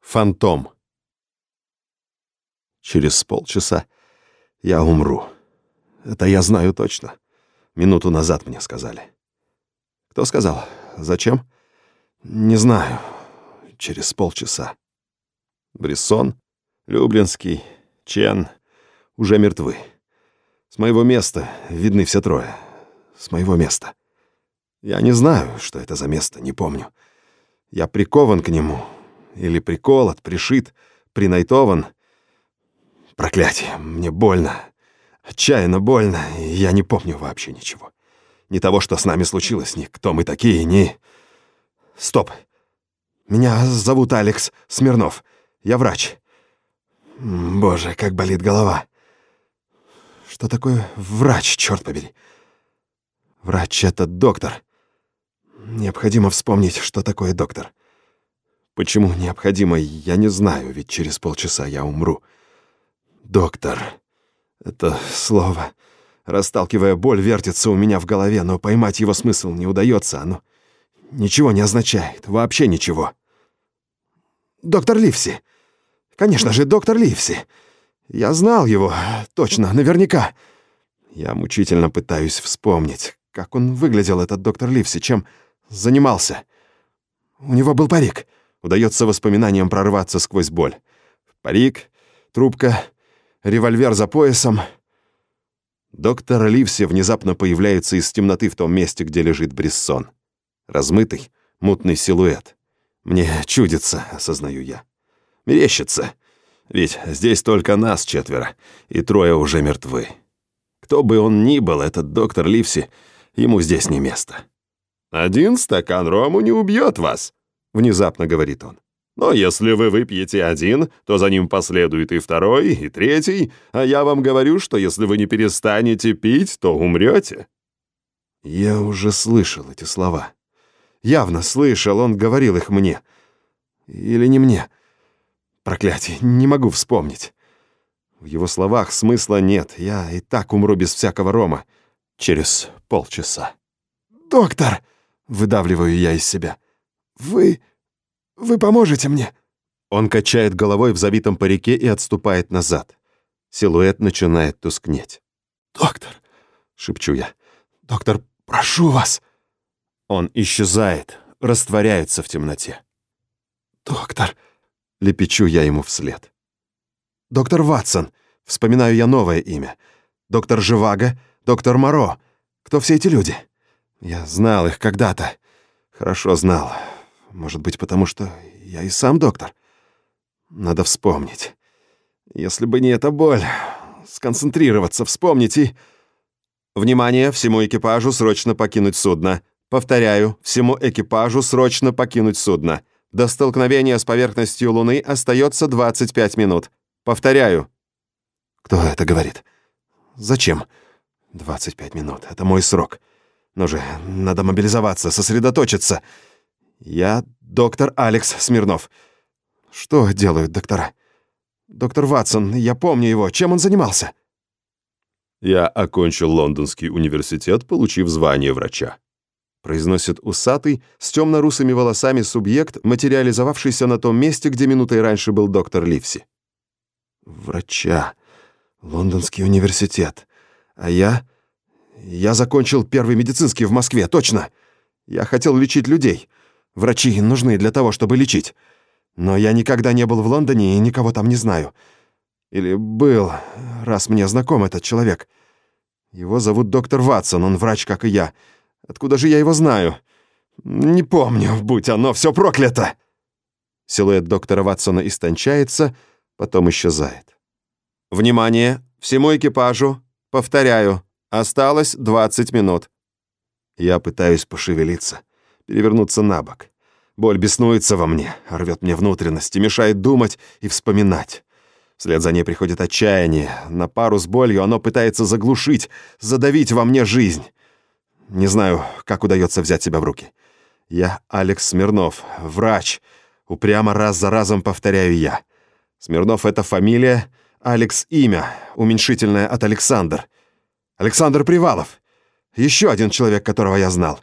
Фантом. Через полчаса я умру. Это я знаю точно. Минуту назад мне сказали. Кто сказал? Зачем? Не знаю. Через полчаса. Брессон, Люблинский, Чен уже мертвы. С моего места видны все трое. С моего места. Я не знаю, что это за место, не помню. Я прикован к нему. Или приколот, пришит, принайтован. Проклятие, мне больно. Отчаянно больно, я не помню вообще ничего. Ни того, что с нами случилось, ни кто мы такие, ни... Стоп. Меня зовут Алекс Смирнов. Я врач. Боже, как болит голова. Что такое врач, черт побери? Врач — это доктор. Необходимо вспомнить, что такое доктор. Почему необходимо, я не знаю, ведь через полчаса я умру. Доктор. Это слово, расталкивая боль, вертится у меня в голове, но поймать его смысл не удается. Оно ничего не означает, вообще ничего. Доктор Ливси. Конечно же, доктор Ливси. Я знал его, точно, наверняка. Я мучительно пытаюсь вспомнить, как он выглядел, этот доктор Ливси, чем занимался. У него был парик. Удается воспоминаниям прорваться сквозь боль. Парик, трубка, револьвер за поясом. Доктор Ливси внезапно появляется из темноты в том месте, где лежит Брессон. Размытый, мутный силуэт. Мне чудится, осознаю я. Мерещится. Ведь здесь только нас четверо, и трое уже мертвы. Кто бы он ни был, этот доктор Ливси, ему здесь не место. «Один стакан рому не убьет вас», — внезапно говорит он. «Но если вы выпьете один, то за ним последует и второй, и третий, а я вам говорю, что если вы не перестанете пить, то умрете». Я уже слышал эти слова. Явно слышал, он говорил их мне. Или не мне. Проклятие, не могу вспомнить. В его словах смысла нет, я и так умру без всякого рома. Через полчаса. «Доктор!» — выдавливаю я из себя. «Вы... вы поможете мне?» Он качает головой в забитом парике и отступает назад. Силуэт начинает тускнеть. «Доктор!» — шепчу я. «Доктор, прошу вас!» Он исчезает, растворяется в темноте. «Доктор!» — лепечу я ему вслед. «Доктор Ватсон!» — вспоминаю я новое имя. «Доктор Живаго, доктор Моро. Кто все эти люди?» Я знал их когда-то. Хорошо знал. Может быть, потому что я и сам доктор. Надо вспомнить. Если бы не эта боль, сконцентрироваться, вспомнить и... Внимание, всему экипажу срочно покинуть судно. Повторяю, всему экипажу срочно покинуть судно. До столкновения с поверхностью Луны остается 25 минут. Повторяю. Кто это говорит? Зачем? 25 минут. Это мой срок. Ну же, надо мобилизоваться, сосредоточиться. Я доктор Алекс Смирнов. Что делают доктора? Доктор Ватсон, я помню его. Чем он занимался? Я окончил Лондонский университет, получив звание врача произносит усатый, с темно-русыми волосами субъект, материализовавшийся на том месте, где минутой раньше был доктор Ливси. «Врача. Лондонский университет. А я... Я закончил первый медицинский в Москве, точно. Я хотел лечить людей. Врачи нужны для того, чтобы лечить. Но я никогда не был в Лондоне и никого там не знаю. Или был, раз мне знаком этот человек. Его зовут доктор Ватсон, он врач, как и я». Откуда же я его знаю? Не помню, будь оно все проклято!» Силуэт доктора Ватсона истончается, потом исчезает. «Внимание! Всему экипажу! Повторяю, осталось 20 минут!» Я пытаюсь пошевелиться, перевернуться на бок. Боль беснуется во мне, рвет мне внутренности, мешает думать и вспоминать. Вслед за ней приходит отчаяние. На пару с болью оно пытается заглушить, задавить во мне жизнь. Не знаю, как удается взять себя в руки. Я Алекс Смирнов, врач. Упрямо раз за разом повторяю я. Смирнов — это фамилия, Алекс — имя, уменьшительное от Александр. Александр Привалов. Еще один человек, которого я знал.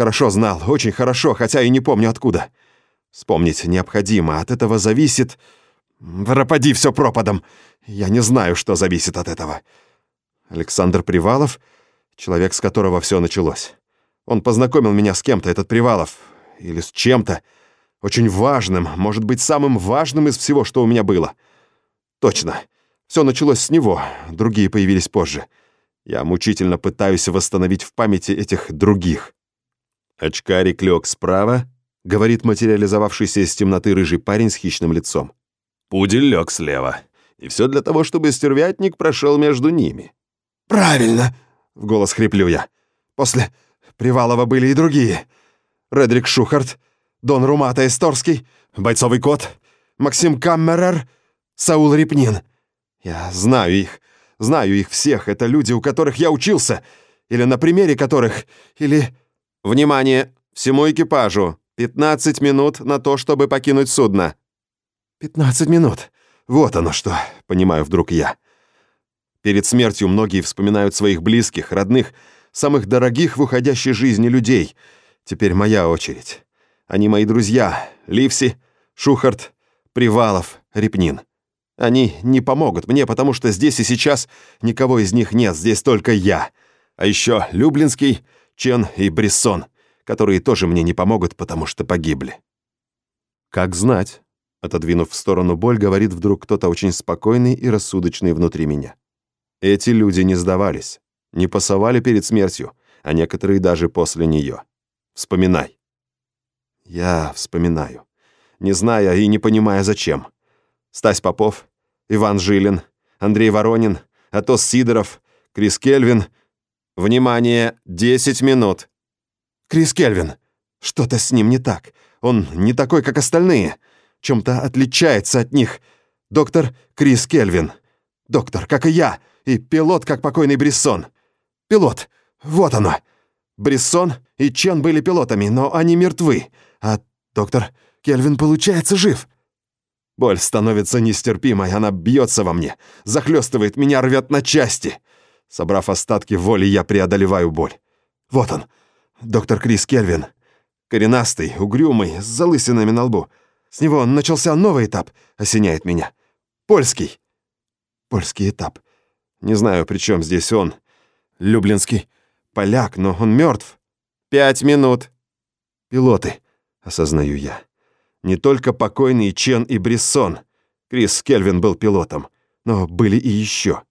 Хорошо знал, очень хорошо, хотя и не помню откуда. Вспомнить необходимо, от этого зависит... Пропади все пропадом! Я не знаю, что зависит от этого. Александр Привалов, человек, с которого все началось. Он познакомил меня с кем-то, этот Привалов, или с чем-то, очень важным, может быть, самым важным из всего, что у меня было. Точно. Все началось с него, другие появились позже. Я мучительно пытаюсь восстановить в памяти этих других. Очкарик лег справа, говорит материализовавшийся из темноты рыжий парень с хищным лицом. Пудель лег слева. И все для того, чтобы стервятник прошел между ними. «Правильно!» — в голос хриплю я. «После Привалова были и другие. Редрик Шухарт, Дон Румата Эсторский, Бойцовый кот, Максим Каммерер, Саул Репнин. Я знаю их, знаю их всех. Это люди, у которых я учился, или на примере которых, или... Внимание! Всему экипажу! 15 минут на то, чтобы покинуть судно. 15 минут. Вот оно что, понимаю вдруг я. Перед смертью многие вспоминают своих близких, родных, самых дорогих в уходящей жизни людей. Теперь моя очередь. Они мои друзья. Ливси, Шухарт, Привалов, Репнин. Они не помогут мне, потому что здесь и сейчас никого из них нет, здесь только я. А еще Люблинский, Чен и Брессон, которые тоже мне не помогут, потому что погибли. Как знать, отодвинув в сторону боль, говорит вдруг кто-то очень спокойный и рассудочный внутри меня. Эти люди не сдавались, не пасовали перед смертью, а некоторые даже после нее. Вспоминай. Я вспоминаю, не зная и не понимая зачем. Стась Попов, Иван Жилин, Андрей Воронин, Атос Сидоров, Крис Кельвин. Внимание, 10 минут. Крис Кельвин. Что-то с ним не так. Он не такой, как остальные. Чем-то отличается от них. Доктор Крис Кельвин. Доктор, как и я. И пилот, как покойный Брессон. Пилот. Вот оно. Брессон и Чен были пилотами, но они мертвы. А доктор Кельвин, получается, жив. Боль становится нестерпимой, она бьется во мне, захлестывает меня, рвет на части. Собрав остатки воли, я преодолеваю боль. Вот он, доктор Крис Кельвин. Коренастый, угрюмый, с залысинами на лбу. С него начался новый этап, осеняет меня. Польский. Польский этап. Не знаю, при чем здесь он. Люблинский. Поляк, но он мертв. Пять минут. Пилоты осознаю я. Не только покойный Чен и Брессон. Крис Кельвин был пилотом, но были и еще.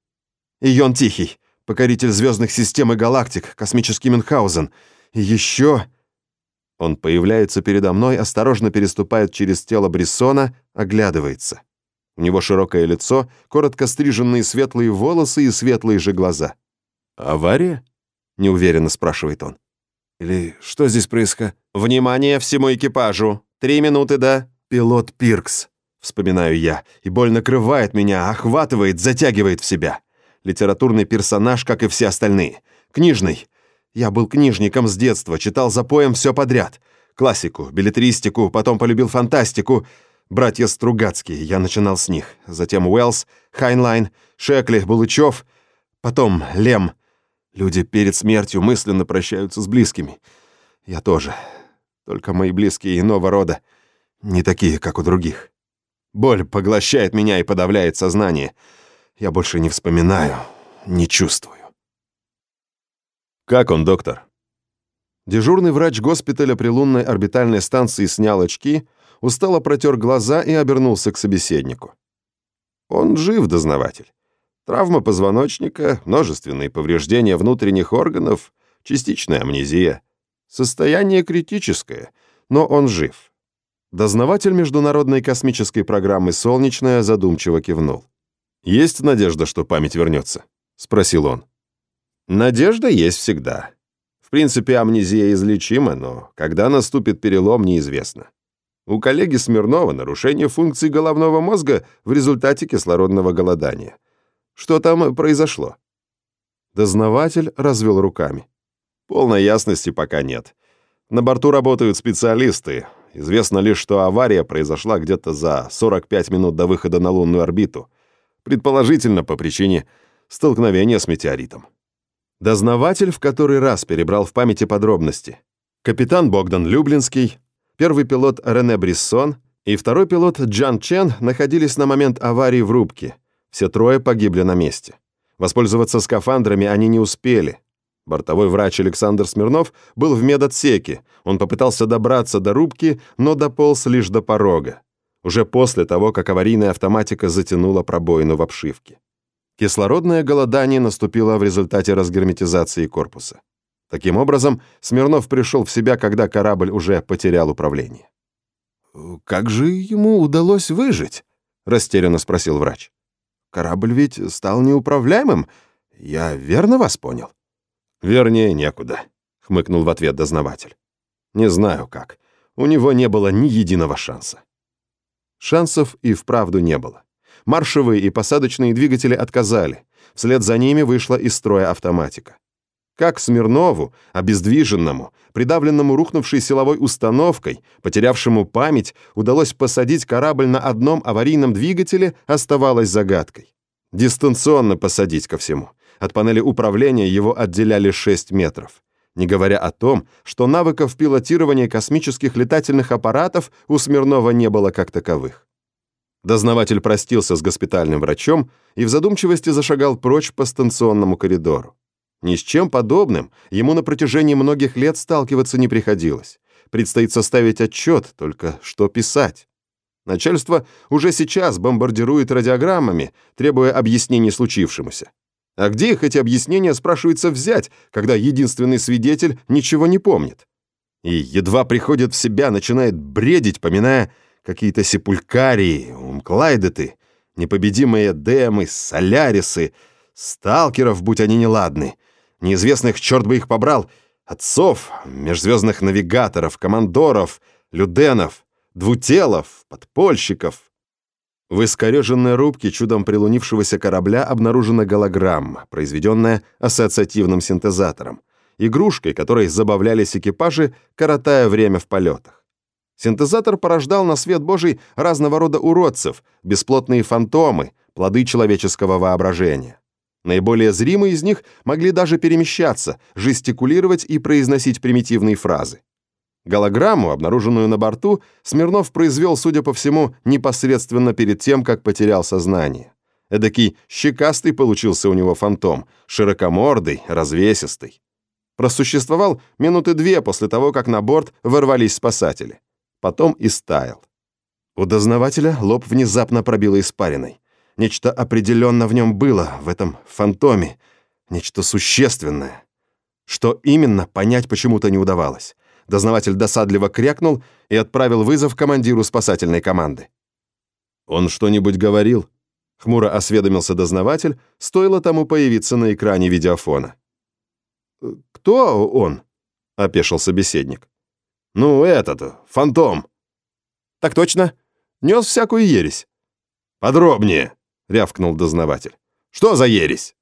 И Йон Тихий, покоритель звездных систем и галактик, космический Мюнхгаузен. Еще... Он появляется передо мной, осторожно переступает через тело Брессона, оглядывается. У него широкое лицо, коротко стриженные светлые волосы и светлые же глаза. «Авария?» — неуверенно спрашивает он. Или что здесь происходит? Внимание всему экипажу! Три минуты до... Пилот Пиркс. Вспоминаю я, и боль накрывает меня, охватывает, затягивает в себя. Литературный персонаж, как и все остальные. Книжный. Я был книжником с детства, читал запоем все подряд. Классику, беллетристику, потом полюбил фантастику. Братья Стругацкие, я начинал с них. Затем Уэллс, Хайнлайн, Шекли, Булычев. Потом Лем, Люди перед смертью мысленно прощаются с близкими. Я тоже. Только мои близкие иного рода не такие, как у других. Боль поглощает меня и подавляет сознание. Я больше не вспоминаю, не чувствую. Как он, доктор? Дежурный врач госпиталя при лунной орбитальной станции снял очки, устало протер глаза и обернулся к собеседнику. Он жив, дознаватель. Травма позвоночника, множественные повреждения внутренних органов, частичная амнезия. Состояние критическое, но он жив. Дознаватель Международной космической программы «Солнечная» задумчиво кивнул. «Есть надежда, что память вернется?» — спросил он. «Надежда есть всегда. В принципе, амнезия излечима, но когда наступит перелом, неизвестно. У коллеги Смирнова нарушение функций головного мозга в результате кислородного голодания — что там произошло?» Дознаватель развел руками. «Полной ясности пока нет. На борту работают специалисты. Известно лишь, что авария произошла где-то за 45 минут до выхода на лунную орбиту. Предположительно, по причине столкновения с метеоритом». Дознаватель в который раз перебрал в памяти подробности. Капитан Богдан Люблинский, Первый пилот Рене Бриссон и второй пилот Джан Чен находились на момент аварии в рубке. Все трое погибли на месте. Воспользоваться скафандрами они не успели. Бортовой врач Александр Смирнов был в медотсеке. Он попытался добраться до рубки, но дополз лишь до порога. Уже после того, как аварийная автоматика затянула пробоину в обшивке. Кислородное голодание наступило в результате разгерметизации корпуса. Таким образом, Смирнов пришел в себя, когда корабль уже потерял управление. «Как же ему удалось выжить?» — растерянно спросил врач. «Корабль ведь стал неуправляемым. Я верно вас понял?» «Вернее, некуда», — хмыкнул в ответ дознаватель. «Не знаю как. У него не было ни единого шанса». Шансов и вправду не было. Маршевые и посадочные двигатели отказали. Вслед за ними вышла из строя автоматика. Как Смирнову, обездвиженному, придавленному рухнувшей силовой установкой, потерявшему память, удалось посадить корабль на одном аварийном двигателе, оставалось загадкой. Дистанционно посадить ко всему. От панели управления его отделяли 6 метров. Не говоря о том, что навыков пилотирования космических летательных аппаратов у Смирнова не было как таковых. Дознаватель простился с госпитальным врачом и в задумчивости зашагал прочь по станционному коридору. Ни с чем подобным ему на протяжении многих лет сталкиваться не приходилось. Предстоит составить отчет, только что писать. Начальство уже сейчас бомбардирует радиограммами, требуя объяснений случившемуся. А где их эти объяснения, спрашивается, взять, когда единственный свидетель ничего не помнит? И едва приходит в себя, начинает бредить, поминая какие-то сепулькарии, умклайдеты, непобедимые демы, солярисы, сталкеров, будь они неладны, неизвестных, черт бы их побрал, отцов, межзвездных навигаторов, командоров, люденов, двутелов, подпольщиков. В искореженной рубке чудом прилунившегося корабля обнаружена голограмма, произведенная ассоциативным синтезатором, игрушкой, которой забавлялись экипажи, коротая время в полетах. Синтезатор порождал на свет Божий разного рода уродцев, бесплотные фантомы, плоды человеческого воображения. Наиболее зримые из них могли даже перемещаться, жестикулировать и произносить примитивные фразы. Голограмму, обнаруженную на борту, Смирнов произвел, судя по всему, непосредственно перед тем, как потерял сознание. Эдакий щекастый получился у него фантом, широкомордый, развесистый. Просуществовал минуты две после того, как на борт ворвались спасатели. Потом и стаял. У дознавателя лоб внезапно пробило испариной. Нечто определенно в нем было, в этом фантоме. Нечто существенное. Что именно, понять почему-то не удавалось. Дознаватель досадливо крякнул и отправил вызов командиру спасательной команды. «Он что-нибудь говорил?» — хмуро осведомился дознаватель, стоило тому появиться на экране видеофона. «Кто он?» — опешил собеседник. «Ну, этот, фантом». «Так точно. Нес всякую ересь». «Подробнее», — рявкнул дознаватель. «Что за ересь?»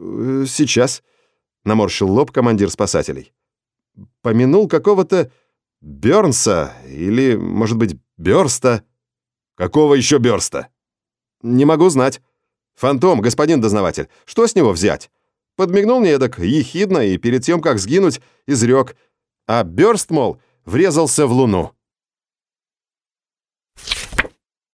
«Э, «Сейчас», — наморщил лоб командир спасателей. «Помянул какого-то Бёрнса или, может быть, Бёрста». «Какого еще Бёрста?» «Не могу знать. Фантом, господин дознаватель, что с него взять?» Подмигнул мне эдак ехидно и перед тем, как сгинуть, изрек. А Бёрст, мол, врезался в луну.